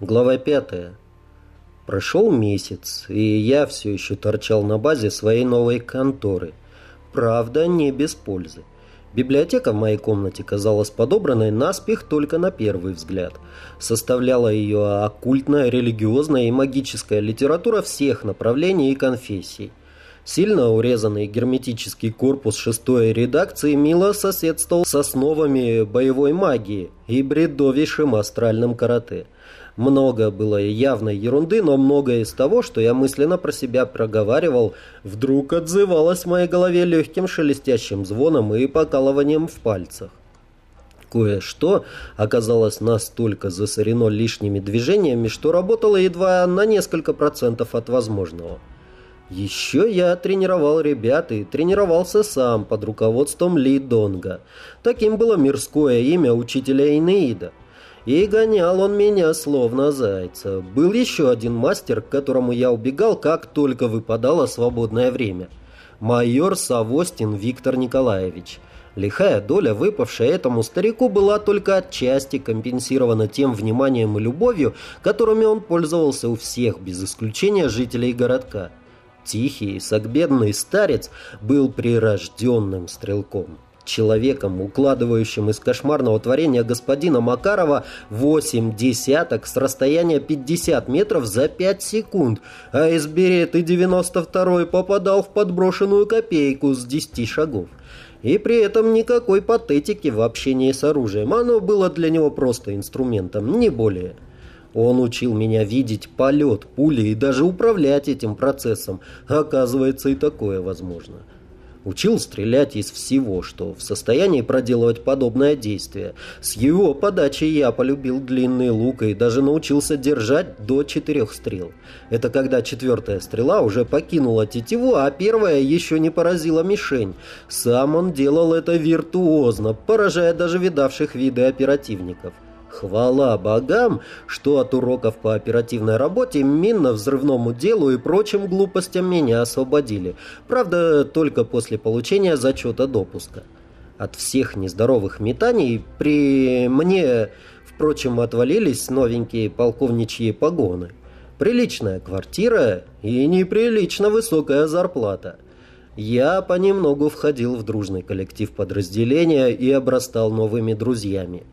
Глава пятая. Прошел месяц, и я все еще торчал на базе своей новой конторы. Правда, не без пользы. Библиотека в моей комнате казалась подобранной наспех только на первый взгляд. Составляла ее оккультная, религиозная и магическая литература всех направлений и конфессий. Сильно урезанный герметический корпус шестой редакции мило соседствовал с основами боевой магии и бредовейшим астральным карате. Много было явной ерунды, но многое из того, что я мысленно про себя проговаривал, вдруг отзывалось в моей голове легким шелестящим звоном и покалыванием в пальцах. Кое-что оказалось настолько засорено лишними движениями, что работало едва на несколько процентов от возможного. Еще я тренировал ребят и тренировался сам под руководством Ли Донга. Таким было мирское имя учителя Инеида. И гонял он меня словно зайца. Был еще один мастер, к которому я убегал, как только выпадало свободное время. Майор Савостин Виктор Николаевич. Лихая доля, выпавшая этому старику, была только отчасти компенсирована тем вниманием и любовью, которыми он пользовался у всех, без исключения жителей городка. Тихий, согбедный старец был прирожденным стрелком человеком, укладывающим из кошмарного творения господина Макарова восемь десяток с расстояния 50 метров за 5 секунд, а из береты 92-й попадал в подброшенную копейку с 10 шагов. И при этом никакой патетики в общении с оружием. Оно было для него просто инструментом, не более. Он учил меня видеть полет пули и даже управлять этим процессом. Оказывается, и такое возможно. Учил стрелять из всего, что в состоянии проделывать подобное действие. С его подачи я полюбил длинный лук и даже научился держать до четырех стрел. Это когда четвертая стрела уже покинула тетиву, а первая еще не поразила мишень. Сам он делал это виртуозно, поражая даже видавших виды оперативников. Хвала богам, что от уроков по оперативной работе, минно-взрывному делу и прочим глупостям меня освободили. Правда, только после получения зачета допуска. От всех нездоровых метаний при мне, впрочем, отвалились новенькие полковничьи погоны. Приличная квартира и неприлично высокая зарплата. Я понемногу входил в дружный коллектив подразделения и обрастал новыми друзьями.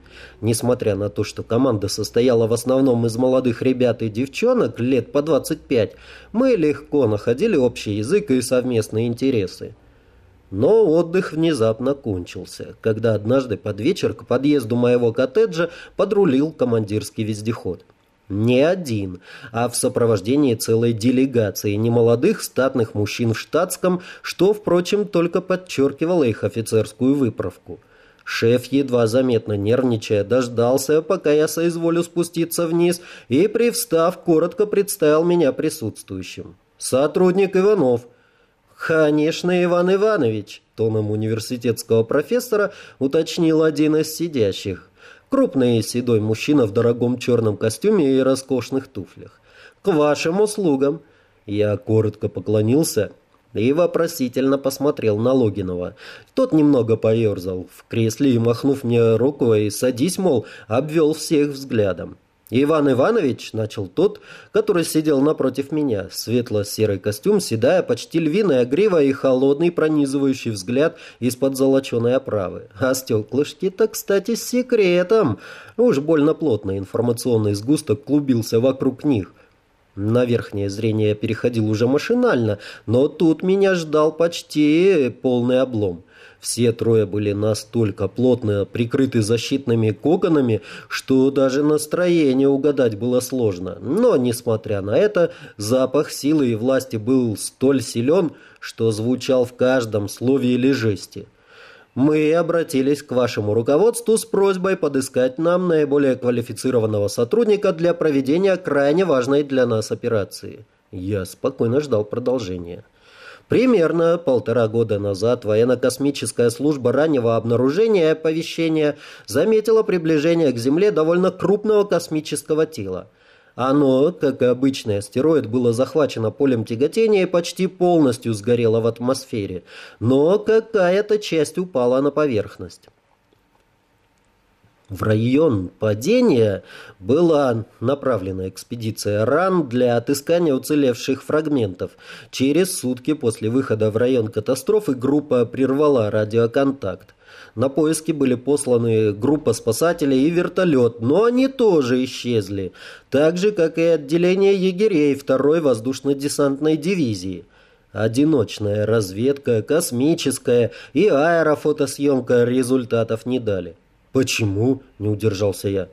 Несмотря на то, что команда состояла в основном из молодых ребят и девчонок лет по 25, мы легко находили общий язык и совместные интересы. Но отдых внезапно кончился, когда однажды под вечер к подъезду моего коттеджа подрулил командирский вездеход. Не один, а в сопровождении целой делегации немолодых статных мужчин в штатском, что, впрочем, только подчеркивало их офицерскую выправку. Шеф, едва заметно нервничая, дождался, пока я соизволю спуститься вниз, и, привстав, коротко представил меня присутствующим. «Сотрудник Иванов». «Конечно, Иван Иванович», — тоном университетского профессора уточнил один из сидящих. Крупный седой мужчина в дорогом черном костюме и роскошных туфлях. «К вашим услугам!» Я коротко поклонился и вопросительно посмотрел на Логинова. Тот немного поерзал в кресле и, махнув мне рукой, «садись, мол», обвел всех взглядом. «Иван Иванович», — начал тот, который сидел напротив меня, светло-серый костюм, седая, почти львиная грива и холодный пронизывающий взгляд из-под золоченой оправы. А стеклышки-то, кстати, с секретом. Уж больно плотно информационный сгусток клубился вокруг них. На верхнее зрение я переходил уже машинально, но тут меня ждал почти полный облом. Все трое были настолько плотно прикрыты защитными коконами, что даже настроение угадать было сложно. Но, несмотря на это, запах силы и власти был столь силен, что звучал в каждом слове или жесте. Мы обратились к вашему руководству с просьбой подыскать нам наиболее квалифицированного сотрудника для проведения крайне важной для нас операции. Я спокойно ждал продолжения. Примерно полтора года назад военно-космическая служба раннего обнаружения и оповещения заметила приближение к Земле довольно крупного космического тела. Оно, как и обычный астероид, было захвачено полем тяготения и почти полностью сгорело в атмосфере, но какая-то часть упала на поверхность. В район падения была направлена экспедиция РАН для отыскания уцелевших фрагментов. Через сутки после выхода в район катастрофы группа прервала радиоконтакт. На поиски были посланы группа спасателей и вертолет, но они тоже исчезли, так же, как и отделение егерей второй воздушно-десантной дивизии. Одиночная разведка, космическая и аэрофотосъемка результатов не дали. «Почему?» – не удержался я.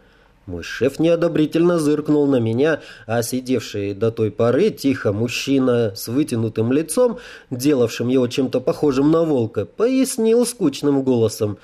Мой шеф неодобрительно зыркнул на меня, а сидевший до той поры тихо мужчина с вытянутым лицом, делавшим его чем-то похожим на волка, пояснил скучным голосом.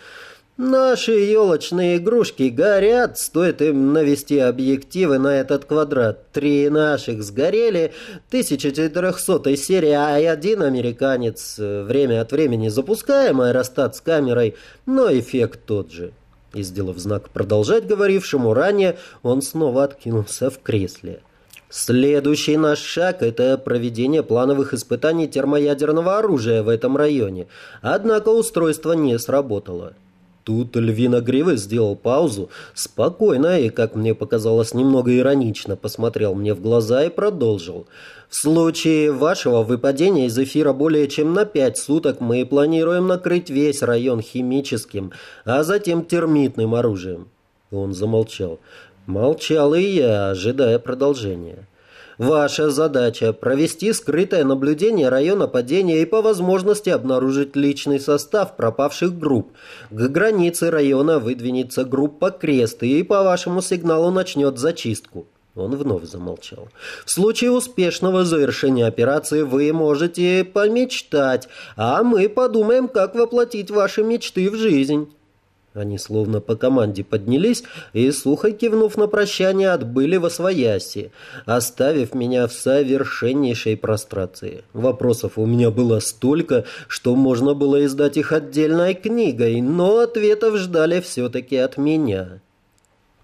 «Наши елочные игрушки горят, стоит им навести объективы на этот квадрат. Три наших сгорели, 1400 серия, а один американец. Время от времени запускаем аэростат с камерой, но эффект тот же». И, сделав знак «продолжать» говорившему ранее, он снова откинулся в кресле. Следующий наш шаг – это проведение плановых испытаний термоядерного оружия в этом районе. Однако устройство не сработало. Тут Львина Гривы сделал паузу, спокойно и, как мне показалось, немного иронично посмотрел мне в глаза и продолжил. «В случае вашего выпадения из эфира более чем на пять суток мы планируем накрыть весь район химическим, а затем термитным оружием». Он замолчал. Молчал и я, ожидая продолжения. Ваша задача – провести скрытое наблюдение района падения и по возможности обнаружить личный состав пропавших групп. К границе района выдвинется группа «Крест» и по вашему сигналу начнет зачистку. Он вновь замолчал. В случае успешного завершения операции вы можете помечтать, а мы подумаем, как воплотить ваши мечты в жизнь. Они словно по команде поднялись и, сухо кивнув на прощание, отбыли во свояси, оставив меня в совершеннейшей прострации. Вопросов у меня было столько, что можно было издать их отдельной книгой, но ответов ждали все-таки от меня.